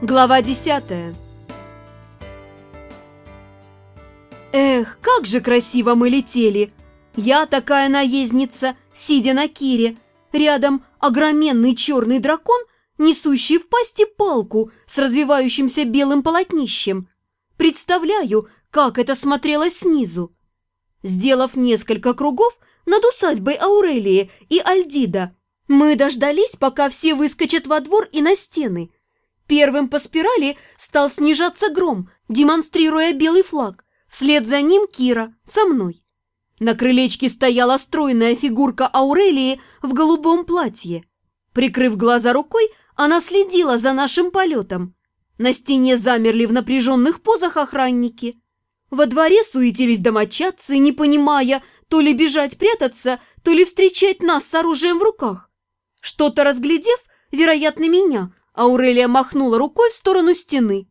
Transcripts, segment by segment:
Глава десятая Эх, как же красиво мы летели! Я такая наездница, сидя на Кире. Рядом огроменный черный дракон, несущий в пасти палку с развивающимся белым полотнищем. Представляю, как это смотрелось снизу. Сделав несколько кругов над усадьбой Аурелии и Альдида, мы дождались, пока все выскочат во двор и на стены. Первым по спирали стал снижаться гром, демонстрируя белый флаг. Вслед за ним Кира, со мной. На крылечке стояла стройная фигурка Аурелии в голубом платье. Прикрыв глаза рукой, она следила за нашим полетом. На стене замерли в напряженных позах охранники. Во дворе суетились домочадцы, не понимая, то ли бежать прятаться, то ли встречать нас с оружием в руках. Что-то разглядев, вероятно, меня, Аурелия махнула рукой в сторону стены.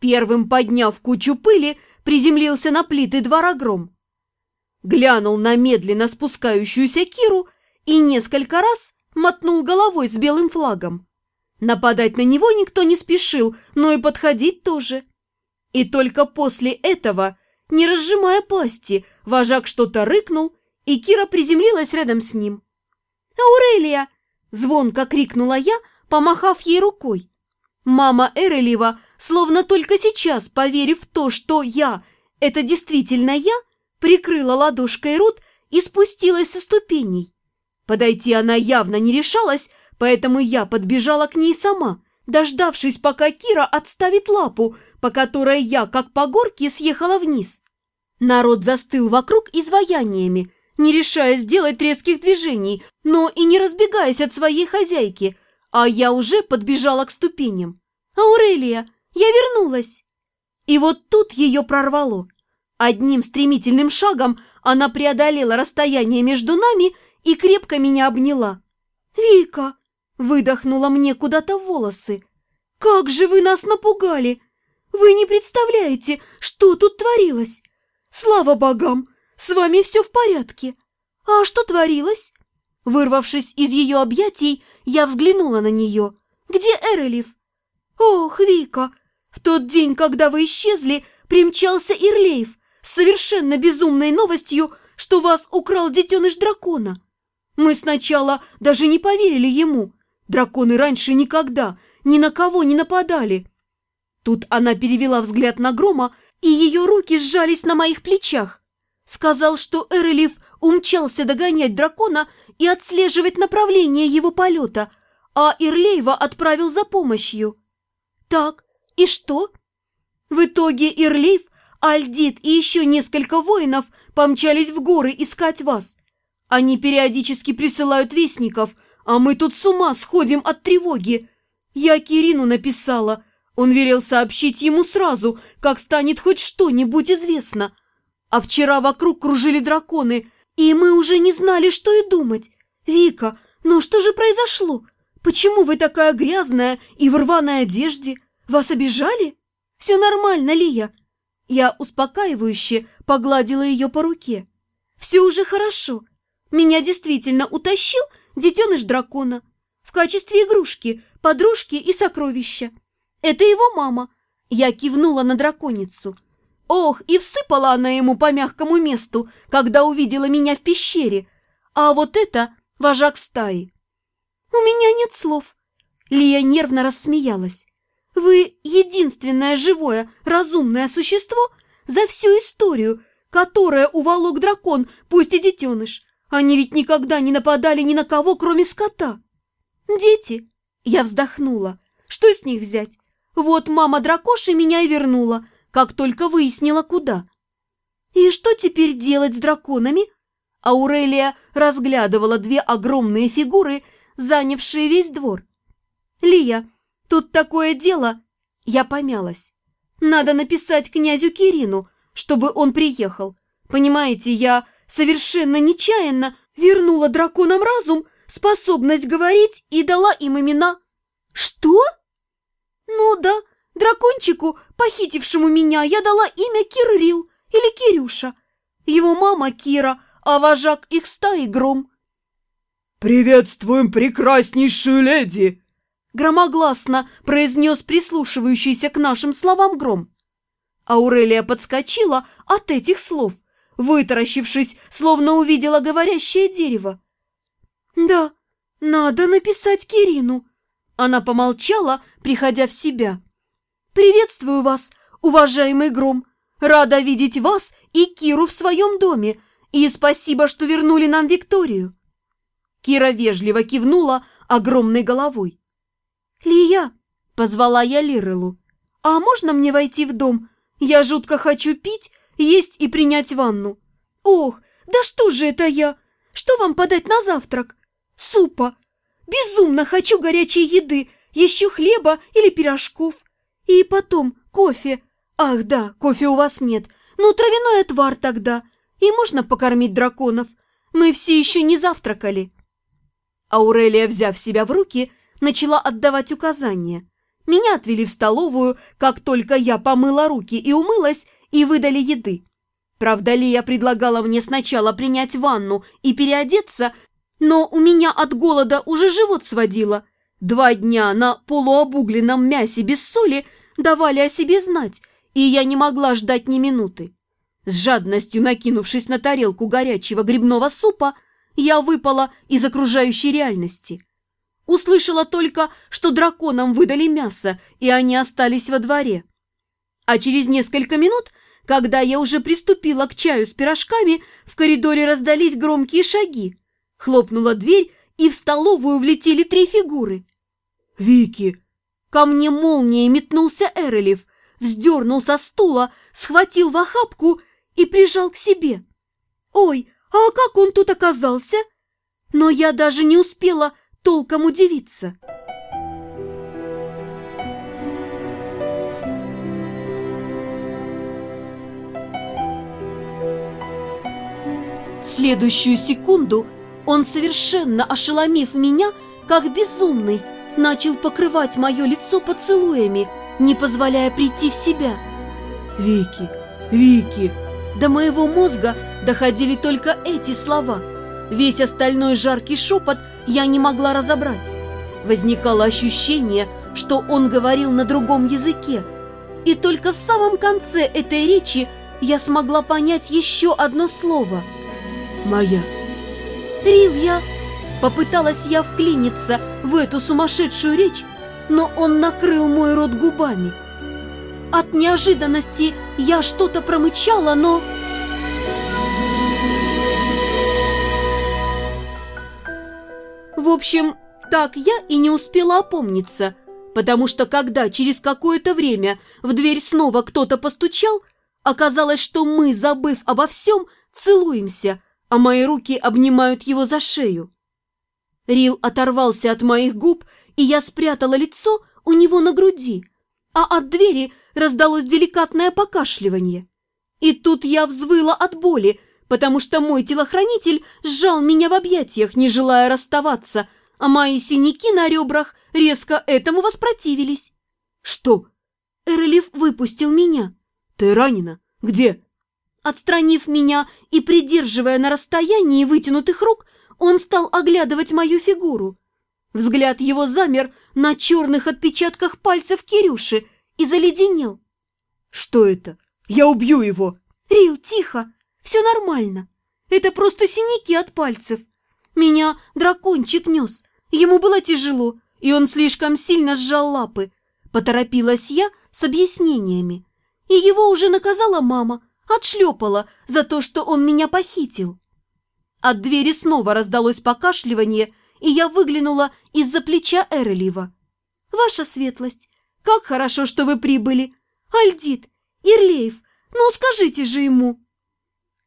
Первым, подняв кучу пыли, приземлился на плиты двора гром. Глянул на медленно спускающуюся Киру и несколько раз мотнул головой с белым флагом. Нападать на него никто не спешил, но и подходить тоже. И только после этого, не разжимая пасти, вожак что-то рыкнул, и Кира приземлилась рядом с ним. «Аурелия!» Звонко крикнула я, помахав ей рукой. Мама Эрелева, словно только сейчас, поверив в то, что я – это действительно я, прикрыла ладошкой рот и спустилась со ступеней. Подойти она явно не решалась, поэтому я подбежала к ней сама, дождавшись, пока Кира отставит лапу, по которой я, как по горке, съехала вниз. Народ застыл вокруг изваяниями, не решая сделать резких движений, но и не разбегаясь от своей хозяйки, а я уже подбежала к ступеням. «Аурелия, я вернулась!» И вот тут ее прорвало. Одним стремительным шагом она преодолела расстояние между нами и крепко меня обняла. «Вика!» – выдохнула мне куда-то волосы. «Как же вы нас напугали! Вы не представляете, что тут творилось! Слава богам! С вами все в порядке. А что творилось?» Вырвавшись из ее объятий, я взглянула на нее. «Где Эрелев?» «Ох, Вика, в тот день, когда вы исчезли, примчался Ирлеев с совершенно безумной новостью, что вас украл детеныш дракона. Мы сначала даже не поверили ему. Драконы раньше никогда ни на кого не нападали». Тут она перевела взгляд на Грома, и ее руки сжались на моих плечах. Сказал, что Эрелев умчался догонять дракона и отслеживать направление его полета, а Ирлеева отправил за помощью. Так, и что? В итоге Ирлеев, Альдит и еще несколько воинов помчались в горы искать вас. Они периодически присылают вестников, а мы тут с ума сходим от тревоги. Я Кирину написала. Он велел сообщить ему сразу, как станет хоть что-нибудь известно – а вчера вокруг кружили драконы, и мы уже не знали, что и думать. Вика, ну что же произошло? Почему вы такая грязная и в рваной одежде? Вас обижали? Все нормально, Лия. Я успокаивающе погладила ее по руке. Все уже хорошо. Меня действительно утащил детеныш дракона в качестве игрушки, подружки и сокровища. Это его мама. Я кивнула на драконицу. Ох, и всыпала она ему по мягкому месту, когда увидела меня в пещере. А вот это вожак стаи. У меня нет слов. Лия нервно рассмеялась. Вы единственное живое, разумное существо за всю историю, которое уволок дракон, пусть и детеныш. Они ведь никогда не нападали ни на кого, кроме скота. Дети. Я вздохнула. Что с них взять? Вот мама дракоши меня и вернула – как только выяснила, куда. «И что теперь делать с драконами?» Аурелия разглядывала две огромные фигуры, занявшие весь двор. «Лия, тут такое дело...» Я помялась. «Надо написать князю Кирину, чтобы он приехал. Понимаете, я совершенно нечаянно вернула драконам разум, способность говорить и дала им имена». «Что?» «Ну да, Дракончику, похитившему меня, я дала имя Киррил или Кирюша. Его мама Кира, а вожак их стаи Гром. «Приветствуем прекраснейшую леди!» громогласно произнес прислушивающийся к нашим словам гром. Аурелия подскочила от этих слов, вытаращившись, словно увидела говорящее дерево. «Да, надо написать Кирину». Она помолчала, приходя в себя. «Приветствую вас, уважаемый Гром. Рада видеть вас и Киру в своем доме, и спасибо, что вернули нам Викторию». Кира вежливо кивнула огромной головой. «Лия!» – позвала я Лирелу. «А можно мне войти в дом? Я жутко хочу пить, есть и принять ванну». «Ох, да что же это я? Что вам подать на завтрак? Супа. Безумно хочу горячей еды, еще хлеба или пирожков. И потом кофе. Ах да, кофе у вас нет. Ну, травяной отвар тогда. И можно покормить драконов. Мы все еще не завтракали». Аурелия, взяв себя в руки, начала отдавать указания. Меня отвели в столовую, как только я помыла руки и умылась, и выдали еды. Правда, Лия предлагала мне сначала принять ванну и переодеться, но у меня от голода уже живот сводило. Два дня на полуобугленном мясе без соли давали о себе знать, и я не могла ждать ни минуты. С жадностью накинувшись на тарелку горячего грибного супа, я выпала из окружающей реальности. Услышала только, что драконам выдали мясо, и они остались во дворе. А через несколько минут, когда я уже приступила к чаю с пирожками, в коридоре раздались громкие шаги. Хлопнула дверь, и в столовую влетели три фигуры. «Вики!» Ко мне молнией метнулся Эрелев, вздернул со стула, схватил в охапку и прижал к себе. «Ой, а как он тут оказался?» Но я даже не успела толком удивиться. В следующую секунду он, совершенно ошеломив меня, как безумный, начал покрывать мое лицо поцелуями, не позволяя прийти в себя. «Вики, Вики!» До моего мозга доходили только эти слова – Весь остальной жаркий шепот я не могла разобрать. Возникало ощущение, что он говорил на другом языке. И только в самом конце этой речи я смогла понять еще одно слово. «Моя». «Рил, я...» Попыталась я вклиниться в эту сумасшедшую речь, но он накрыл мой рот губами. От неожиданности я что-то промычала, но... В общем, так я и не успела опомниться, потому что когда через какое-то время в дверь снова кто-то постучал, оказалось, что мы, забыв обо всем, целуемся, а мои руки обнимают его за шею. Рил оторвался от моих губ, и я спрятала лицо у него на груди, а от двери раздалось деликатное покашливание. И тут я взвыла от боли, потому что мой телохранитель сжал меня в объятиях, не желая расставаться, а мои синяки на ребрах резко этому воспротивились. «Что?» Эрлиф выпустил меня. «Ты ранена? Где?» Отстранив меня и придерживая на расстоянии вытянутых рук, он стал оглядывать мою фигуру. Взгляд его замер на черных отпечатках пальцев Кирюши и заледенел. «Что это? Я убью его!» «Рил, тихо! Все нормально. Это просто синяки от пальцев. Меня дракончик нес. Ему было тяжело, и он слишком сильно сжал лапы. Поторопилась я с объяснениями. И его уже наказала мама, отшлепала за то, что он меня похитил. От двери снова раздалось покашливание, и я выглянула из-за плеча Эрелива. «Ваша светлость, как хорошо, что вы прибыли! Альдит, Ирлеев, ну скажите же ему!»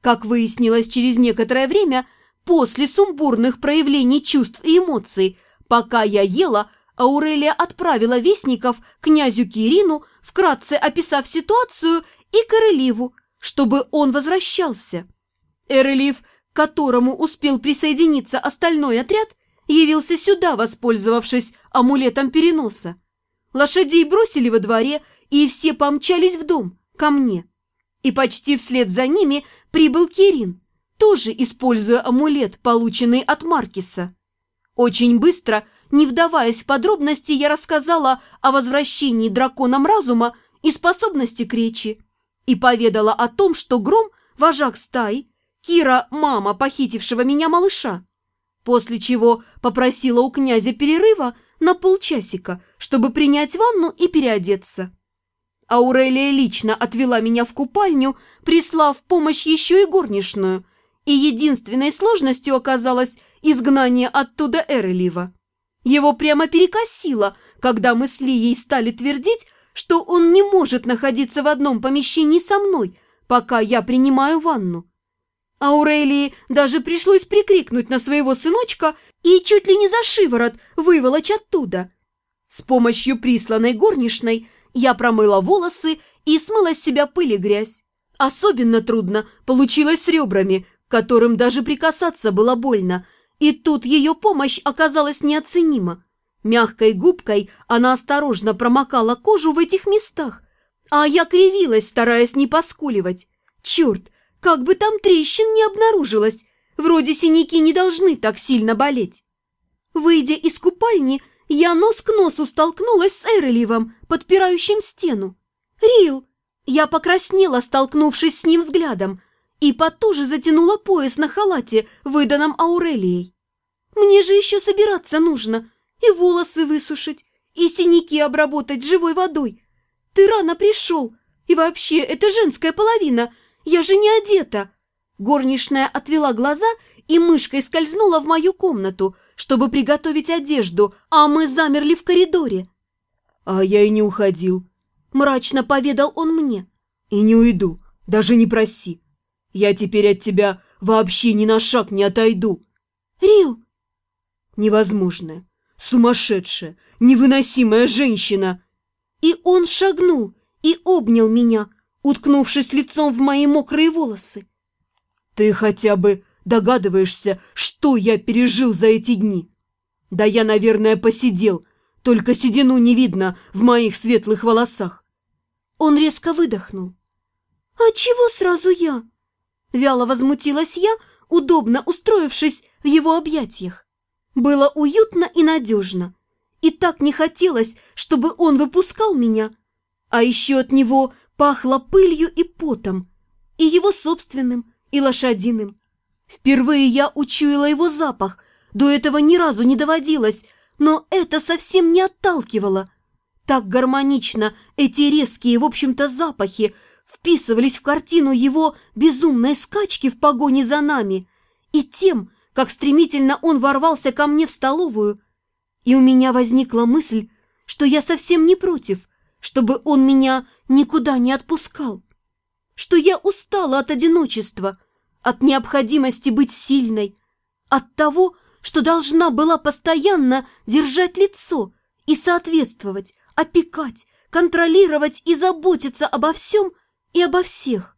Как выяснилось через некоторое время, после сумбурных проявлений чувств и эмоций, пока я ела, Аурелия отправила вестников князю Кирину, вкратце описав ситуацию, и к чтобы он возвращался. Эрелив, к которому успел присоединиться остальной отряд, явился сюда, воспользовавшись амулетом переноса. Лошадей бросили во дворе, и все помчались в дом, ко мне. И почти вслед за ними прибыл Кирин, тоже используя амулет, полученный от Маркиса. Очень быстро, не вдаваясь в подробности, я рассказала о возвращении драконом разума и способности к речи. И поведала о том, что Гром – вожак стаи, Кира – мама похитившего меня малыша. После чего попросила у князя перерыва на полчасика, чтобы принять ванну и переодеться. Аурелия лично отвела меня в купальню, прислав помощь еще и горничную, и единственной сложностью оказалось изгнание оттуда Эрелива. Его прямо перекосило, когда мы с Лией стали твердить, что он не может находиться в одном помещении со мной, пока я принимаю ванну. Аурелии даже пришлось прикрикнуть на своего сыночка и чуть ли не за шиворот выволочь оттуда. С помощью присланной горничной я промыла волосы и смыла с себя пыль и грязь. Особенно трудно получилось с ребрами, которым даже прикасаться было больно, и тут ее помощь оказалась неоценима. Мягкой губкой она осторожно промокала кожу в этих местах, а я кривилась, стараясь не поскуливать. Черт, как бы там трещин не обнаружилось, вроде синяки не должны так сильно болеть. Выйдя из купальни, я нос к носу столкнулась с Эреливом, подпирающим стену. «Рил!» Я покраснела, столкнувшись с ним взглядом, и потуже затянула пояс на халате, выданном Аурелией. «Мне же еще собираться нужно, и волосы высушить, и синяки обработать живой водой. Ты рано пришел, и вообще, это женская половина, я же не одета!» Горничная отвела глаза и мышкой скользнула в мою комнату, чтобы приготовить одежду, а мы замерли в коридоре. «А я и не уходил», – мрачно поведал он мне. «И не уйду, даже не проси. Я теперь от тебя вообще ни на шаг не отойду». «Рил!» «Невозможная, сумасшедшая, невыносимая женщина!» И он шагнул и обнял меня, уткнувшись лицом в мои мокрые волосы. «Ты хотя бы догадываешься, что я пережил за эти дни? Да я, наверное, посидел, только седину не видно в моих светлых волосах». Он резко выдохнул. «А чего сразу я?» Вяло возмутилась я, удобно устроившись в его объятиях. Было уютно и надежно. И так не хотелось, чтобы он выпускал меня. А еще от него пахло пылью и потом. И его собственным, и лошадиным. Впервые я учуяла его запах. До этого ни разу не доводилось, но это совсем не отталкивало. Так гармонично эти резкие, в общем-то, запахи – вписывались в картину его безумной скачки в погоне за нами и тем, как стремительно он ворвался ко мне в столовую. И у меня возникла мысль, что я совсем не против, чтобы он меня никуда не отпускал, что я устала от одиночества, от необходимости быть сильной, от того, что должна была постоянно держать лицо и соответствовать, опекать, контролировать и заботиться обо всем, и обо всех.